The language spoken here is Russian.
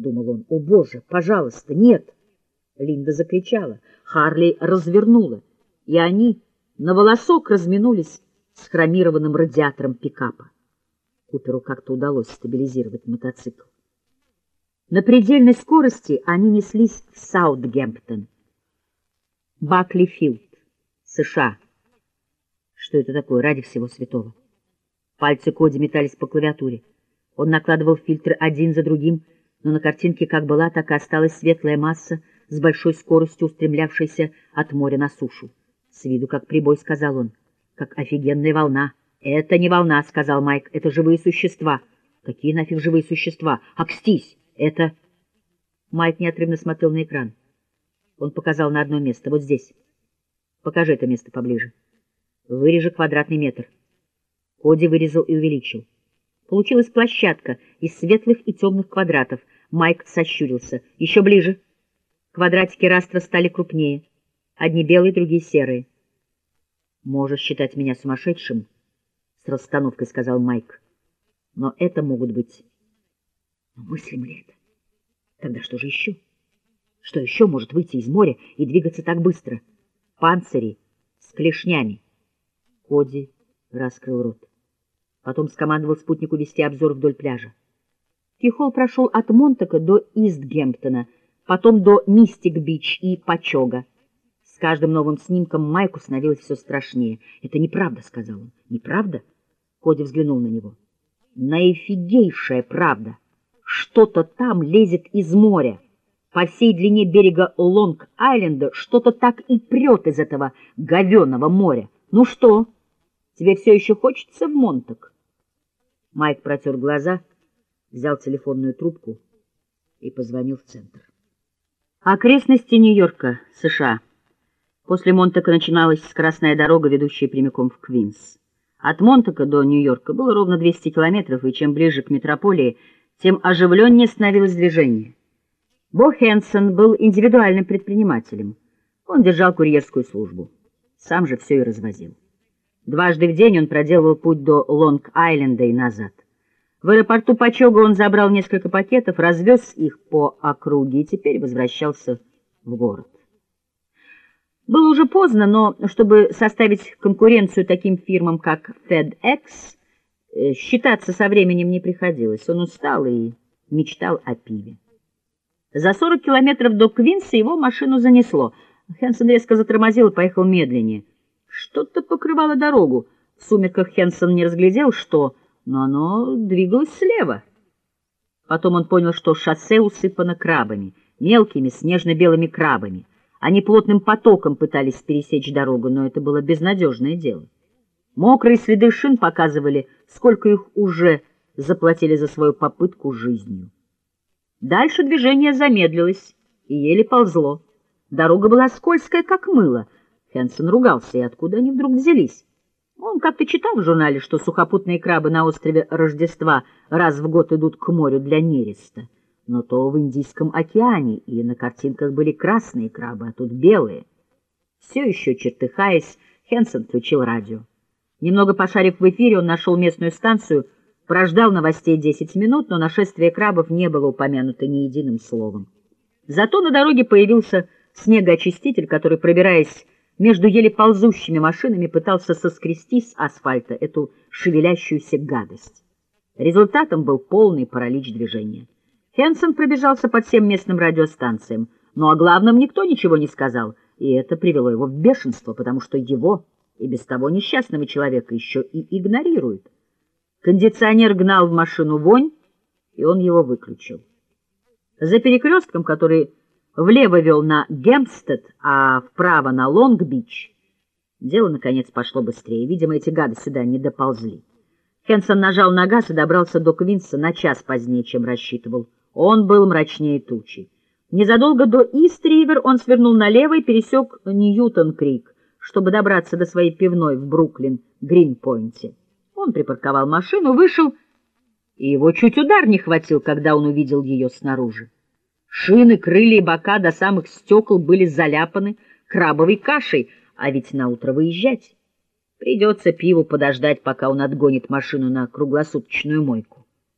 думал он. О, боже, пожалуйста, нет! Линда закричала. Харли развернула, и они на волосок разминулись с хромированным радиатором пикапа. Куперу как-то удалось стабилизировать мотоцикл. На предельной скорости они неслись в Саутгемптон. Баклифилд, США. Что это такое, ради всего святого? Пальцы Коди метались по клавиатуре. Он накладывал фильтры один за другим, но на картинке как была, так и осталась светлая масса с большой скоростью устремлявшаяся от моря на сушу. С виду как прибой, сказал он, как офигенная волна. «Это не волна», — сказал Майк, — «это живые существа». «Какие нафиг живые существа? Акстись!» Это... Майк неотрывно смотрел на экран. Он показал на одно место, вот здесь. Покажи это место поближе. Вырежи квадратный метр. Коди вырезал и увеличил. Получилась площадка из светлых и темных квадратов. Майк сощурился. Еще ближе. Квадратики растра стали крупнее. Одни белые, другие серые. «Можешь считать меня сумасшедшим», — с расстановкой сказал Майк. «Но это могут быть но мыслим ли это? Тогда что же еще? Что еще может выйти из моря и двигаться так быстро? Панцири с клешнями. Коди раскрыл рот. Потом скомандовал спутнику вести обзор вдоль пляжа. Кихол прошел от Монтака до Истгемптона, потом до Мистик-Бич и Пачога. С каждым новым снимком Майку становилось все страшнее. «Это неправда», — сказал он. «Неправда?» Коди взглянул на него. «Наифигейшая правда!» Что-то там лезет из моря. По всей длине берега Лонг-Айленда что-то так и прет из этого говеного моря. Ну что, тебе все еще хочется в Монтак? Майк протер глаза, взял телефонную трубку и позвонил в центр. Окрестности Нью-Йорка, США. После Монтака начиналась скоростная дорога, ведущая прямиком в Квинс. От Монтака до Нью-Йорка было ровно 200 километров, и чем ближе к метрополии, тем оживленнее становилось движение. Бо Хенсон был индивидуальным предпринимателем. Он держал курьерскую службу. Сам же все и развозил. Дважды в день он проделывал путь до Лонг-Айленда и назад. В аэропорту Пачога он забрал несколько пакетов, развез их по округе и теперь возвращался в город. Было уже поздно, но чтобы составить конкуренцию таким фирмам, как FedEx, Э, считаться со временем не приходилось. Он устал и мечтал о пиве. За 40 километров до Квинса его машину занесло. Хенсон резко затормозил и поехал медленнее. Что-то покрывало дорогу. В сумерках Хенсон не разглядел, что, но оно двигалось слева. Потом он понял, что шоссе усыпано крабами, мелкими снежно-белыми крабами. Они плотным потоком пытались пересечь дорогу, но это было безнадежное дело. Мокрые следы шин показывали, сколько их уже заплатили за свою попытку жизнью. Дальше движение замедлилось и еле ползло. Дорога была скользкая, как мыло. Хэнсон ругался, и откуда они вдруг взялись? Он как-то читал в журнале, что сухопутные крабы на острове Рождества раз в год идут к морю для нереста. Но то в Индийском океане, и на картинках были красные крабы, а тут белые. Все еще чертыхаясь, Хэнсон включил радио. Немного пошарив в эфире, он нашел местную станцию, прождал новостей 10 минут, но нашествие крабов не было упомянуто ни единым словом. Зато на дороге появился снегоочиститель, который, пробираясь между еле ползущими машинами, пытался соскрести с асфальта эту шевелящуюся гадость. Результатом был полный паралич движения. Хенсон пробежался по всем местным радиостанциям, но о главном никто ничего не сказал, и это привело его в бешенство, потому что его и без того несчастного человека еще и игнорирует. Кондиционер гнал в машину вонь, и он его выключил. За перекрестком, который влево вел на Гемпстед, а вправо на Лонг-Бич, дело, наконец, пошло быстрее. Видимо, эти гады сюда не доползли. Хенсон нажал на газ и добрался до Квинса на час позднее, чем рассчитывал. Он был мрачнее тучи. Незадолго до Ист-Ривер он свернул налево и пересек Ньютон-Крик чтобы добраться до своей пивной в Бруклин, Гринпойнте. Он припарковал машину, вышел, и его чуть удар не хватил, когда он увидел ее снаружи. Шины, крылья и бока до самых стекол были заляпаны крабовой кашей, а ведь на утро выезжать. Придется пиву подождать, пока он отгонит машину на круглосуточную мойку.